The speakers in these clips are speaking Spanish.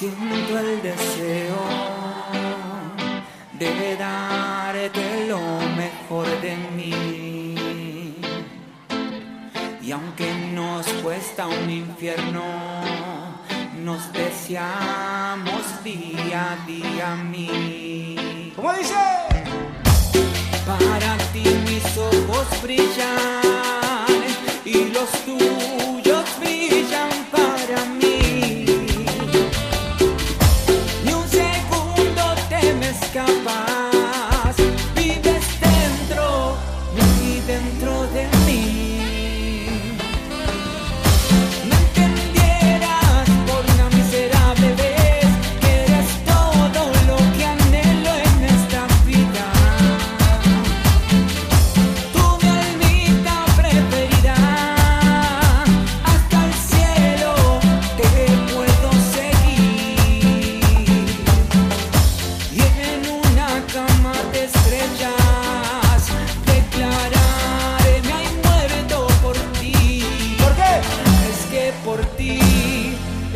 Siento el deseo de darte lo mejor de mí. Y aunque nos cuesta un infierno, nos deseamos día a día a mí. ¿Cómo dice? Para ti mis ojos brillan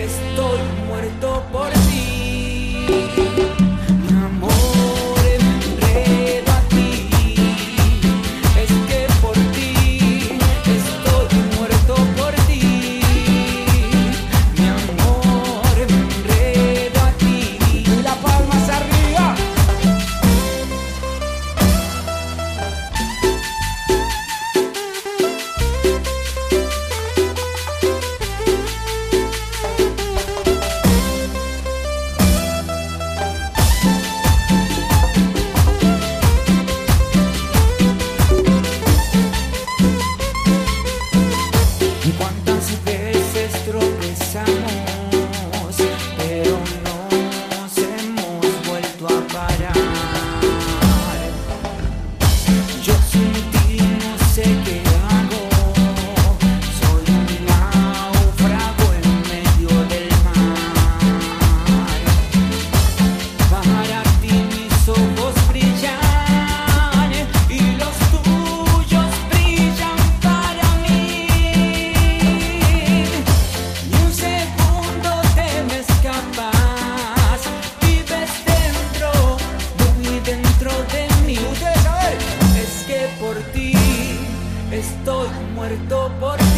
Estoy muerto por muerto por